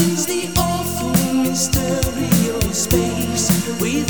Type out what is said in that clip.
is the awful mystery of space. With